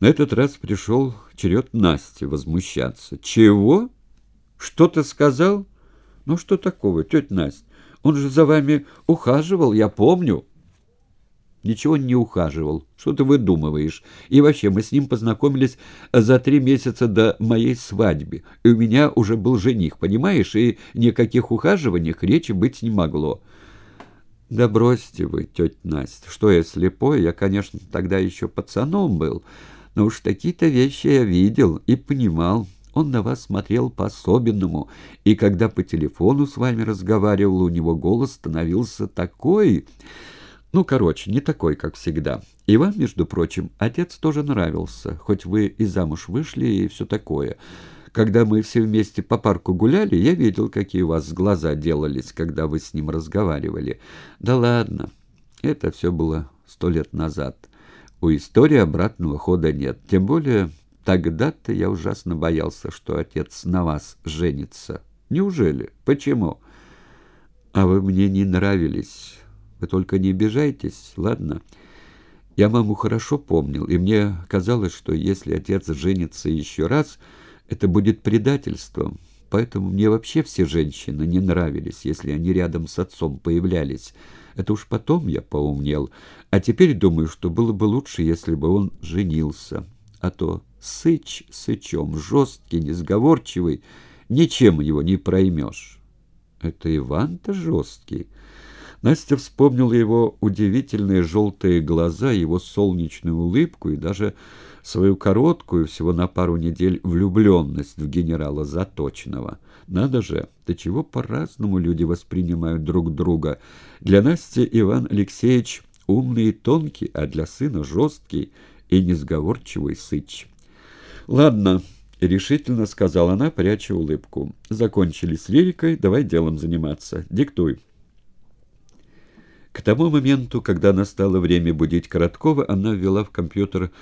На этот раз пришел черед Насти возмущаться. «Чего? Что ты сказал?» «Ну что такого, тетя Настя? Он же за вами ухаживал, я помню». Ничего не ухаживал. Что ты выдумываешь? И вообще, мы с ним познакомились за три месяца до моей свадьбы. И у меня уже был жених, понимаешь? И никаких ухаживаниях речи быть не могло. Да бросьте вы, тетя Настя. Что я слепой? Я, конечно, тогда еще пацаном был. Но уж такие-то вещи я видел и понимал. Он на вас смотрел по-особенному, и когда по телефону с вами разговаривал, у него голос становился такой... Ну, короче, не такой, как всегда. И вам, между прочим, отец тоже нравился, хоть вы и замуж вышли и все такое. Когда мы все вместе по парку гуляли, я видел, какие у вас глаза делались, когда вы с ним разговаривали. Да ладно, это все было сто лет назад. У истории обратного хода нет. Тем более, тогда-то я ужасно боялся, что отец на вас женится. Неужели? Почему? А вы мне не нравились». Вы только не обижайтесь, ладно? Я маму хорошо помнил, и мне казалось, что если отец женится еще раз, это будет предательством. Поэтому мне вообще все женщины не нравились, если они рядом с отцом появлялись. Это уж потом я поумнел. А теперь думаю, что было бы лучше, если бы он женился. А то сыч сычом, жесткий, несговорчивый, ничем его не проймешь. Это Иван-то жесткий. Настя вспомнила его удивительные желтые глаза, его солнечную улыбку и даже свою короткую, всего на пару недель, влюбленность в генерала Заточного. Надо же, до чего по-разному люди воспринимают друг друга. Для Насти Иван Алексеевич умный и тонкий, а для сына жесткий и несговорчивый сыч. «Ладно», — решительно сказала она, пряча улыбку. «Закончили с лирикой, давай делом заниматься. Диктуй». К тому моменту, когда настало время будить Короткова, она ввела в компьютер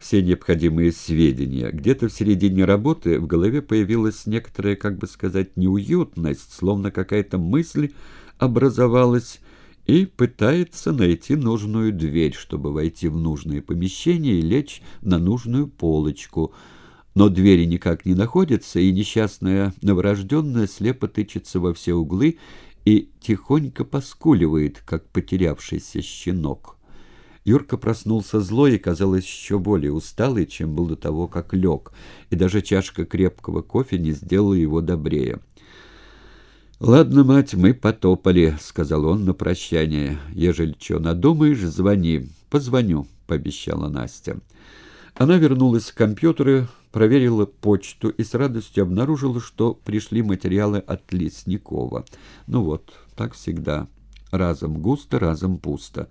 все необходимые сведения. Где-то в середине работы в голове появилась некоторая, как бы сказать, неуютность, словно какая-то мысль образовалась и пытается найти нужную дверь, чтобы войти в нужное помещение и лечь на нужную полочку. Но двери никак не находятся, и несчастная новорожденная слепо тычется во все углы и тихонько поскуливает, как потерявшийся щенок. Юрка проснулся злой и, казалось, еще более усталый, чем был до того, как лег, и даже чашка крепкого кофе не сделала его добрее. «Ладно, мать, мы потопали», — сказал он на прощание. «Ежели что надумаешь, звони». «Позвоню», — пообещала Настя. Она вернулась к компьютеру, проверила почту и с радостью обнаружила, что пришли материалы от Лесникова. Ну вот, так всегда. Разом густо, разом пусто.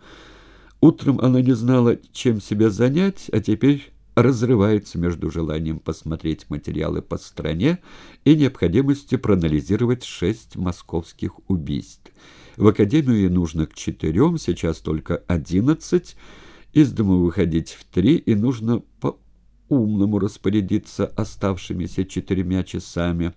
Утром она не знала, чем себя занять, а теперь разрывается между желанием посмотреть материалы по стране и необходимостью проанализировать шесть московских убийств. В академию ей нужно к четырем, сейчас только одиннадцать, из дома выходить в три, и нужно по-умному распорядиться оставшимися четырьмя часами.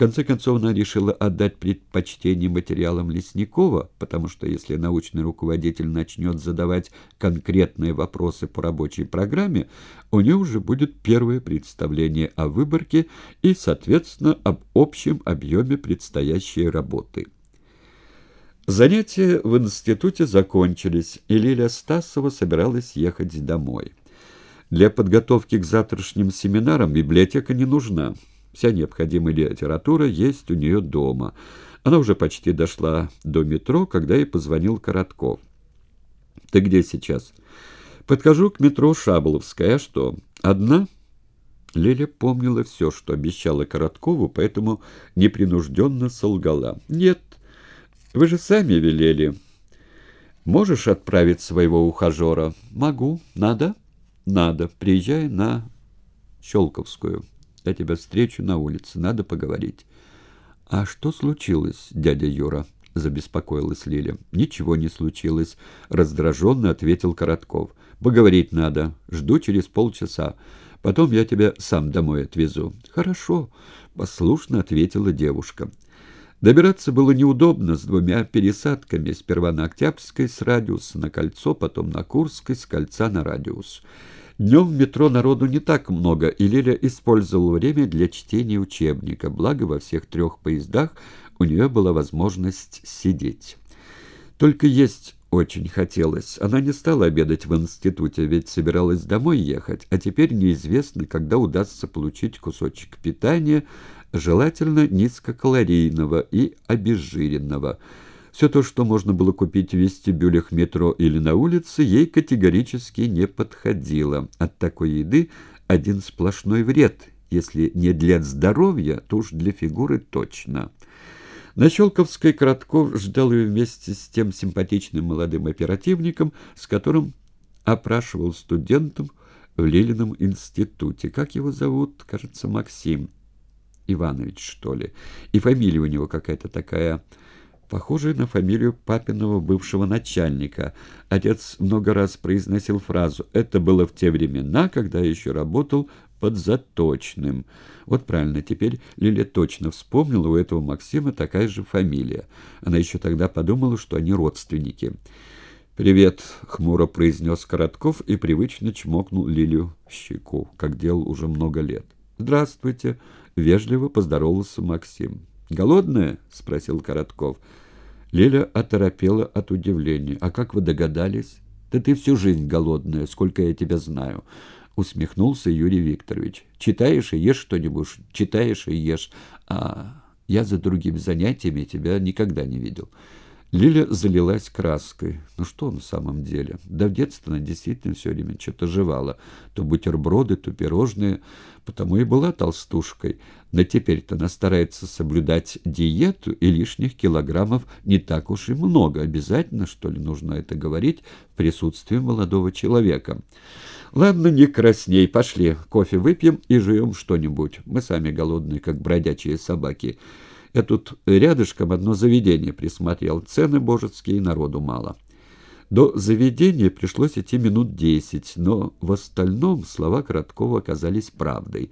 Конце концов, она решила отдать предпочтение материалам Лесникова, потому что если научный руководитель начнет задавать конкретные вопросы по рабочей программе, у нее уже будет первое представление о выборке и, соответственно, об общем объеме предстоящей работы. Занятия в институте закончились, и Лилия Стасова собиралась ехать домой. Для подготовки к завтрашним семинарам библиотека не нужна. Вся необходимая литература есть у нее дома. Она уже почти дошла до метро, когда ей позвонил Коротков. «Ты где сейчас?» «Подхожу к метро Шаболовская. А что, одна?» Лиля помнила все, что обещала Короткову, поэтому непринужденно солгала. «Нет, вы же сами велели. Можешь отправить своего ухажера? Могу. Надо? Надо. Приезжай на Щелковскую. Я тебя встречу на улице. Надо поговорить. А что случилось, дядя Юра? Забеспокоилась Лиля. Ничего не случилось, раздраженно ответил Коротков. Поговорить надо. Жду через полчаса. Потом я тебя сам домой отвезу. Хорошо, послушно ответила девушка. Добираться было неудобно с двумя пересадками, сперва на Октябрьской с радиуса на кольцо, потом на Курской с кольца на радиус. Днем в метро народу не так много, и Лиля использовала время для чтения учебника, благо во всех трех поездах у нее была возможность сидеть. Только есть очень хотелось. Она не стала обедать в институте, ведь собиралась домой ехать, а теперь неизвестно, когда удастся получить кусочек питания, желательно низкокалорийного и обезжиренного. Все то, что можно было купить в вестибюлях метро или на улице, ей категорически не подходило. От такой еды один сплошной вред, если не для здоровья, то уж для фигуры точно. На Щелковской Коротков ждал ее вместе с тем симпатичным молодым оперативником, с которым опрашивал студентов в Лилином институте. Как его зовут? Кажется, Максим Иванович, что ли. И фамилия у него какая-то такая похожая на фамилию папиного бывшего начальника. Отец много раз произносил фразу «Это было в те времена, когда я еще работал под заточным». Вот правильно, теперь Лиля точно вспомнила, у этого Максима такая же фамилия. Она еще тогда подумала, что они родственники. «Привет», — хмуро произнес Коротков и привычно чмокнул Лилю в щеку, как делал уже много лет. «Здравствуйте», — вежливо поздоровался Максим. «Голодная?» — спросил Коротков. Лиля оторопела от удивления. «А как вы догадались?» «Да ты всю жизнь голодная, сколько я тебя знаю» усмехнулся Юрий Викторович. «Читаешь и ешь что-нибудь, читаешь и ешь, а я за другими занятиями тебя никогда не видел». Лиля залилась краской. Ну что на самом деле? Да в детстве она действительно все время что-то жевала. То бутерброды, то пирожные. Потому и была толстушкой. Но теперь-то она старается соблюдать диету, и лишних килограммов не так уж и много. Обязательно, что ли, нужно это говорить в присутствии молодого человека. Ладно, не красней. Пошли, кофе выпьем и живем что-нибудь. Мы сами голодные, как бродячие собаки. Я тут рядышком одно заведение присмотрел. Цены божеские, народу мало. До заведения пришлось идти минут десять, но в остальном слова Короткова оказались правдой.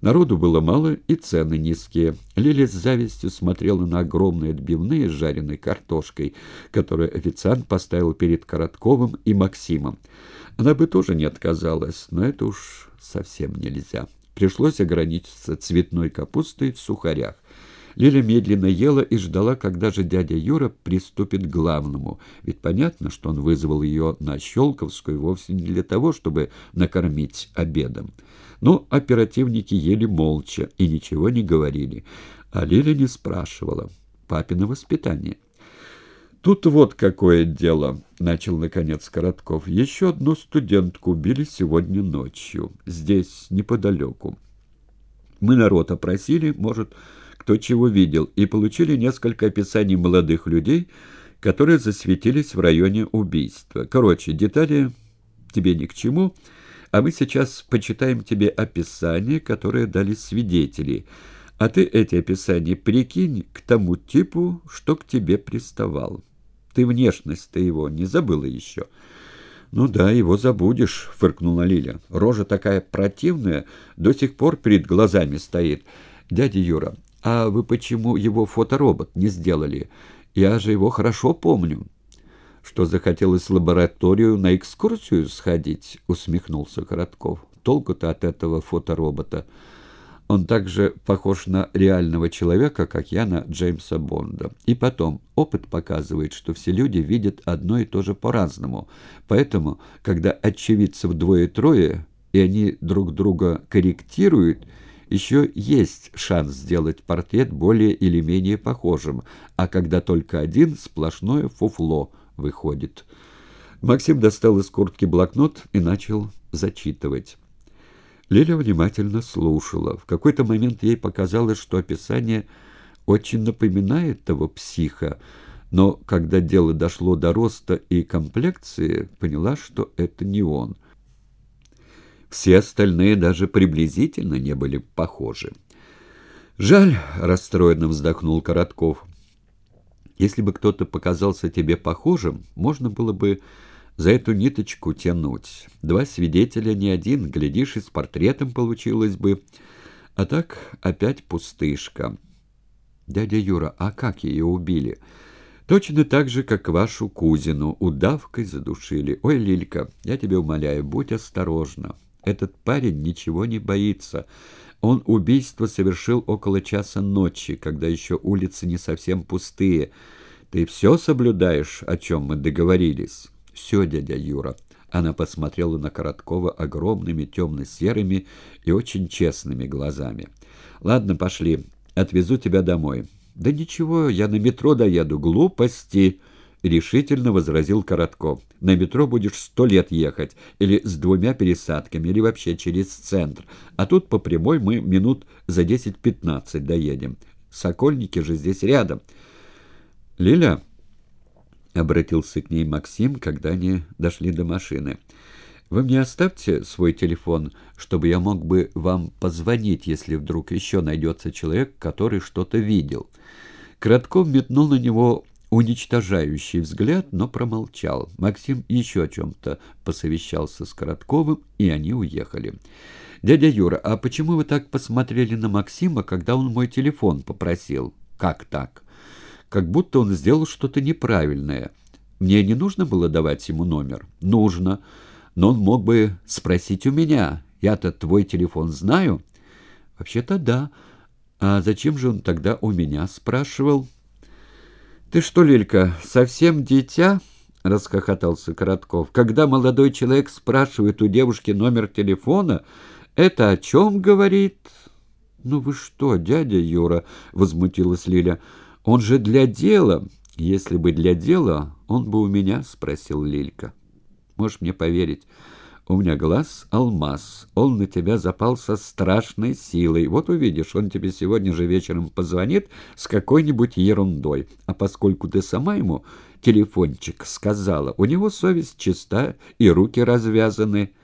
Народу было мало и цены низкие. Лиля с завистью смотрела на огромные отбивные с жареной картошкой, которые официант поставил перед Коротковым и Максимом. Она бы тоже не отказалась, но это уж совсем нельзя. Пришлось ограничиться цветной капустой в сухарях. Лиля медленно ела и ждала, когда же дядя Юра приступит к главному, ведь понятно, что он вызвал ее на Щелковскую вовсе не для того, чтобы накормить обедом. Но оперативники ели молча и ничего не говорили, а Лиля не спрашивала. Папино воспитание. «Тут вот какое дело», — начал, наконец, Коротков. «Еще одну студентку убили сегодня ночью, здесь, неподалеку. Мы народ опросили, может, кто чего видел, и получили несколько описаний молодых людей, которые засветились в районе убийства. Короче, детали тебе ни к чему, а мы сейчас почитаем тебе описания, которые дали свидетели, а ты эти описания прикинь к тому типу, что к тебе приставал». Ты внешность-то его не забыла еще?» «Ну да, его забудешь», — фыркнула Лиля. «Рожа такая противная, до сих пор перед глазами стоит. Дядя Юра, а вы почему его фоторобот не сделали? Я же его хорошо помню». «Что захотелось в лабораторию на экскурсию сходить?» — усмехнулся Коротков. «Толку-то от этого фоторобота». Он также похож на реального человека, как я на Джеймса Бонда. И потом, опыт показывает, что все люди видят одно и то же по-разному. Поэтому, когда очевидцев двое-трое, и они друг друга корректируют, еще есть шанс сделать портрет более или менее похожим, а когда только один, сплошное фуфло выходит. Максим достал из куртки блокнот и начал зачитывать. Лиля внимательно слушала. В какой-то момент ей показалось, что описание очень напоминает того психа, но когда дело дошло до роста и комплекции, поняла, что это не он. Все остальные даже приблизительно не были похожи. «Жаль», — расстроенно вздохнул Коротков. «Если бы кто-то показался тебе похожим, можно было бы за эту ниточку тянуть. Два свидетеля не один, глядишь, и с портретом получилось бы. А так опять пустышка. Дядя Юра, а как ее убили? Точно так же, как вашу кузину, удавкой задушили. Ой, Лилька, я тебя умоляю, будь осторожна. Этот парень ничего не боится. Он убийство совершил около часа ночи, когда еще улицы не совсем пустые. Ты все соблюдаешь, о чем мы договорились? Все, дядя Юра. Она посмотрела на Короткова огромными темно-серыми и очень честными глазами. «Ладно, пошли. Отвезу тебя домой». «Да ничего, я на метро доеду. Глупости!» — решительно возразил Коротков. «На метро будешь сто лет ехать, или с двумя пересадками, или вообще через центр. А тут по прямой мы минут за десять-пятнадцать доедем. Сокольники же здесь рядом». «Лиля?» — обратился к ней Максим, когда они дошли до машины. «Вы мне оставьте свой телефон, чтобы я мог бы вам позвонить, если вдруг еще найдется человек, который что-то видел». Коротков метнул на него уничтожающий взгляд, но промолчал. Максим еще о чем-то посовещался с Коротковым, и они уехали. «Дядя Юра, а почему вы так посмотрели на Максима, когда он мой телефон попросил?» «Как так?» «Как будто он сделал что-то неправильное. Мне не нужно было давать ему номер?» «Нужно. Но он мог бы спросить у меня. Я-то твой телефон знаю?» «Вообще-то да. А зачем же он тогда у меня спрашивал?» «Ты что, Лилька, совсем дитя?» — расхохотался Коротков. «Когда молодой человек спрашивает у девушки номер телефона, это о чем говорит?» «Ну вы что, дядя Юра?» — возмутилась Лиля. «Он же для дела. Если бы для дела, он бы у меня?» — спросил Лилька. «Можешь мне поверить». У меня глаз — алмаз. Он на тебя запал со страшной силой. Вот увидишь, он тебе сегодня же вечером позвонит с какой-нибудь ерундой. А поскольку ты сама ему телефончик сказала, у него совесть чиста и руки развязаны —